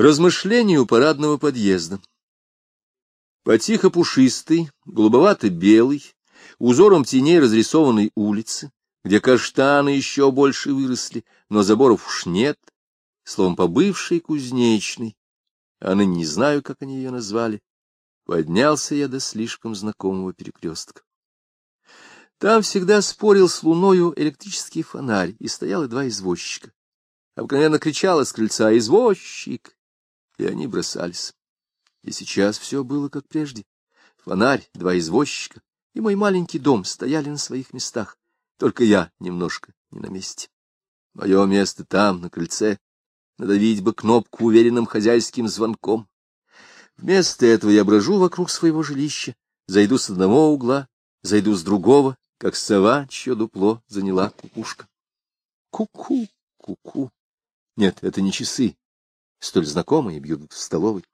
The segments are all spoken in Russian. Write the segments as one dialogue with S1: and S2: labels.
S1: Размышления у парадного подъезда. По тихо-пушистой, голубовато-белой, узором теней разрисованной улице, где каштаны еще больше выросли, но заборов уж нет, словом, по бывшей кузнечной, а ныне не знаю, как они ее назвали, поднялся я до слишком знакомого перекрестка. Там всегда спорил с луною электрический фонарь, и стояло два извозчика. Обыкновенно кричала с крыльца «Извозчик!» И они бросались. И сейчас все было как прежде. Фонарь, два извозчика и мой маленький дом стояли на своих местах, только я немножко не на месте. Мое место там, на крыльце, надавить бы кнопку уверенным хозяйским звонком. Вместо этого я брожу вокруг своего жилища, зайду с одного угла, зайду с другого, как сова, чье дупло заняла кукушка. Ку-ку, ку-ку. Нет, это не часы, столь знакомые бьют в столовой.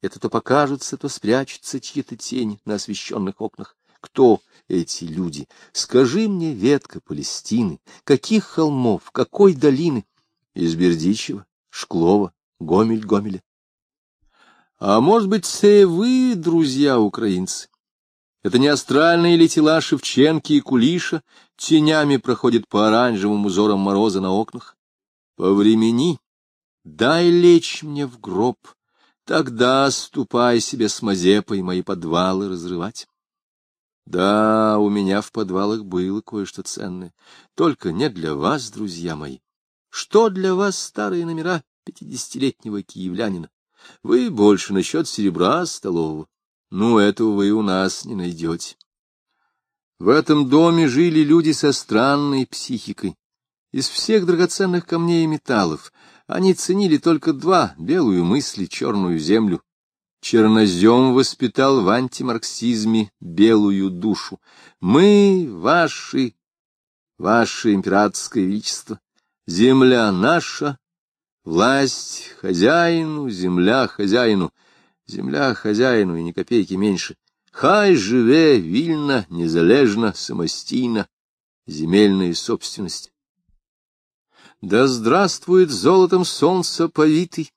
S1: Это то покажутся, то спрячутся чьи-то тени на освещенных окнах. Кто эти люди? Скажи мне, ветка Палестины, каких холмов, какой долины? Из Бердичева, Шклова, Гомель-Гомеля. А может быть, все вы, друзья украинцы? Это не астральные ли тела Шевченки и Кулиша тенями проходят по оранжевым узорам мороза на окнах? По времени Дай лечь мне в гроб, тогда ступай себе с Мазепой мои подвалы разрывать. Да, у меня в подвалах было кое-что ценное, только не для вас, друзья мои. Что для вас старые номера пятидесятилетнего киевлянина? Вы больше насчет серебра столового. Ну, этого вы у нас не найдете. В этом доме жили люди со странной психикой. Из всех драгоценных камней и металлов они ценили только два — белую мысль и черную землю. Чернозем воспитал в антимарксизме белую душу. Мы ваши, ваше императорское величество, земля наша, власть хозяину, земля хозяину, земля хозяину и ни копейки меньше. Хай живе вильно, незалежно, самостийно, земельная собственность. Да здравствует золотом солнца повитый,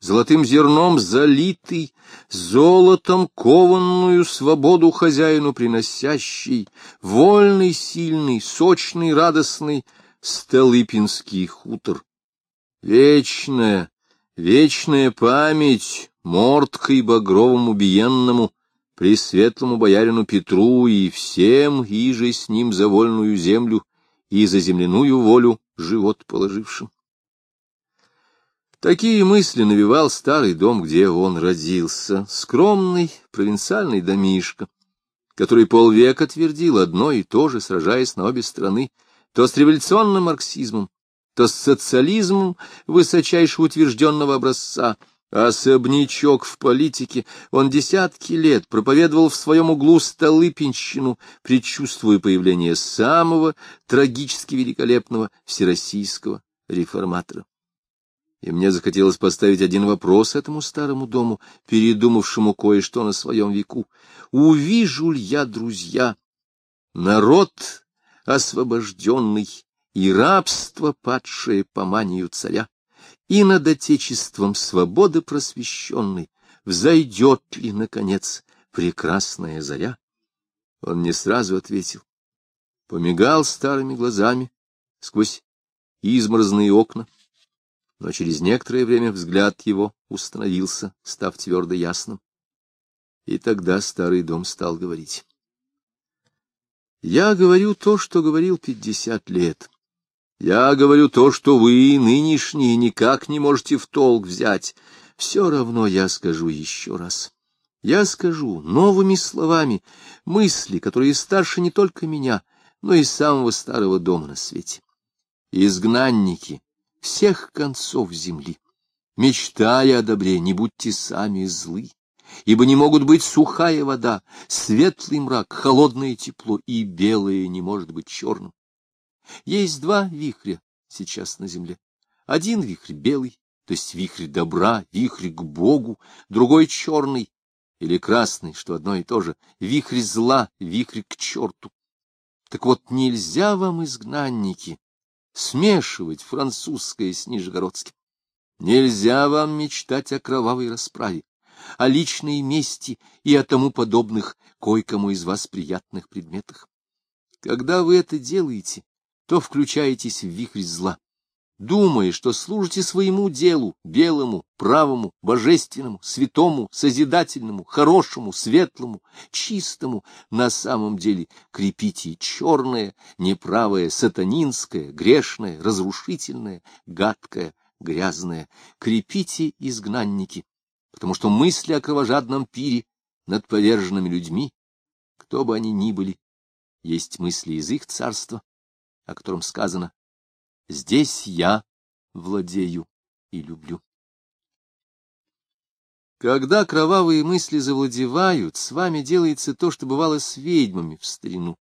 S1: Золотым зерном залитый, Золотом кованную свободу хозяину приносящий, Вольный, сильный, сочный, радостный Столыпинский хутор. Вечная, вечная память Морткой багровому биенному, Пресветлому боярину Петру и всем, иже с ним за вольную землю и за земляную волю живот положившим. Такие мысли навевал старый дом, где он родился, скромный провинциальный домишко, который полвека твердил одно и то же, сражаясь на обе стороны, то с революционным марксизмом, то с социализмом высочайшего утвержденного образца — Особнячок в политике, он десятки лет проповедовал в своем углу Столыпинщину, предчувствуя появление самого трагически великолепного всероссийского реформатора. И мне захотелось поставить один вопрос этому старому дому, передумавшему кое-что на своем веку. Увижу ли я, друзья, народ освобожденный и рабство, падшее по манию царя? И над Отечеством свободы просвещенной взойдет ли, наконец, прекрасная заря? Он не сразу ответил. Помигал старыми глазами сквозь изморозные окна, но через некоторое время взгляд его установился, став твердо ясным. И тогда старый дом стал говорить. Я говорю то, что говорил пятьдесят лет. Я говорю то, что вы, нынешние, никак не можете в толк взять. Все равно я скажу еще раз. Я скажу новыми словами мысли, которые старше не только меня, но и самого старого дома на свете. Изгнанники всех концов земли, мечтая о добре, не будьте сами злы, ибо не могут быть сухая вода, светлый мрак, холодное тепло, и белое не может быть черным. Есть два вихря сейчас на земле. Один вихрь белый, то есть вихрь добра, вихрь к Богу, другой черный или красный, что одно и то же, вихрь зла, вихрь к черту. Так вот, нельзя вам, изгнанники, смешивать французское с нижегородским. Нельзя вам мечтать о кровавой расправе, о личной мести и о тому подобных кое-кому из вас приятных предметах. Когда вы это делаете, то включаетесь в вихрь зла, думая, что служите своему делу, белому, правому, божественному, святому, созидательному, хорошему, светлому, чистому, на самом деле крепите черное, неправое, сатанинское, грешное, разрушительное, гадкое, грязное. Крепите, изгнанники, потому что мысли о кровожадном пире над поверженными людьми, кто бы они ни были, есть мысли из их царства, о котором сказано Здесь я владею и люблю. Когда кровавые мысли завладевают, с вами делается то, что бывало с ведьмами в старину.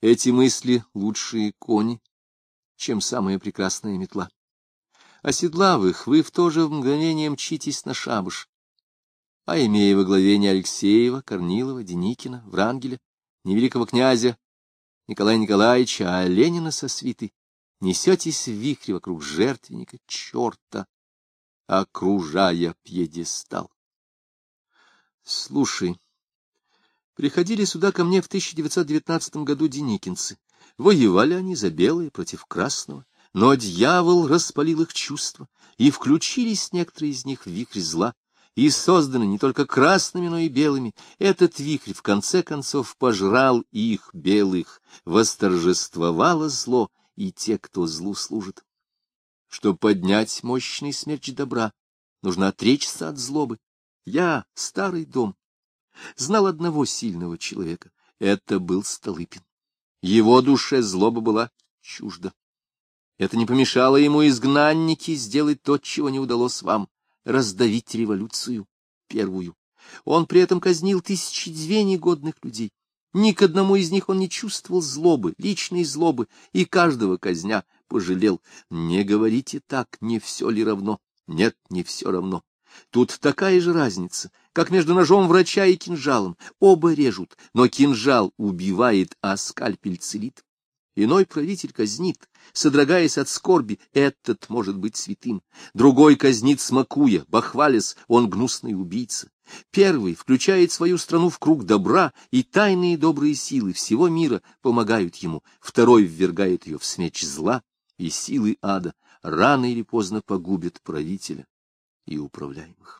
S1: Эти мысли — лучшие кони, чем самая прекрасная метла. Оседлав их, вы в то же мгновение мчитесь на шабуш. А имея во главе не Алексеева, Корнилова, Деникина, Врангеля, не великого князя Николая Николаевича, а Ленина со свитой, несетесь в вихре вокруг жертвенника черта, окружая пьедестал. Слушай, приходили сюда ко мне в 1919 году деникинцы. Воевали они за белое против красного, но дьявол распалил их чувства, и включились некоторые из них в вихрь зла, и созданы не только красными, но и белыми. Этот вихрь, в конце концов, пожрал их, белых, восторжествовало зло, и те, кто злу служит. Чтобы поднять мощный смерч добра, нужно отречься от злобы. Я, старый дом, знал одного сильного человека. Это был Столыпин. Его душе злоба была чужда. Это не помешало ему, изгнанники, сделать то, чего не удалось вам — раздавить революцию первую. Он при этом казнил тысячи две негодных людей. Ни к одному из них он не чувствовал злобы, личной злобы, и каждого казня пожалел. Не говорите так, не все ли равно? Нет, не все равно. Тут такая же разница, как между ножом врача и кинжалом. Оба режут, но кинжал убивает, а скальпель целит. Иной правитель казнит, содрогаясь от скорби, этот может быть святым. Другой казнит, смакуя, бахвалясь, он гнусный убийца. Первый включает свою страну в круг добра, и тайные добрые силы всего мира помогают ему. Второй ввергает ее в смеч зла, и силы ада рано или поздно погубят правителя и управляемых.